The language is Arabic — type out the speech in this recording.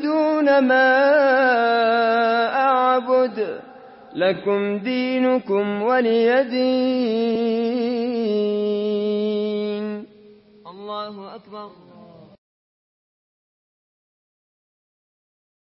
تعبدون ما أعبد لكم دينكم ولي دين. الله أكبر.